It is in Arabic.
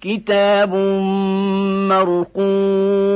كتاب مرقوم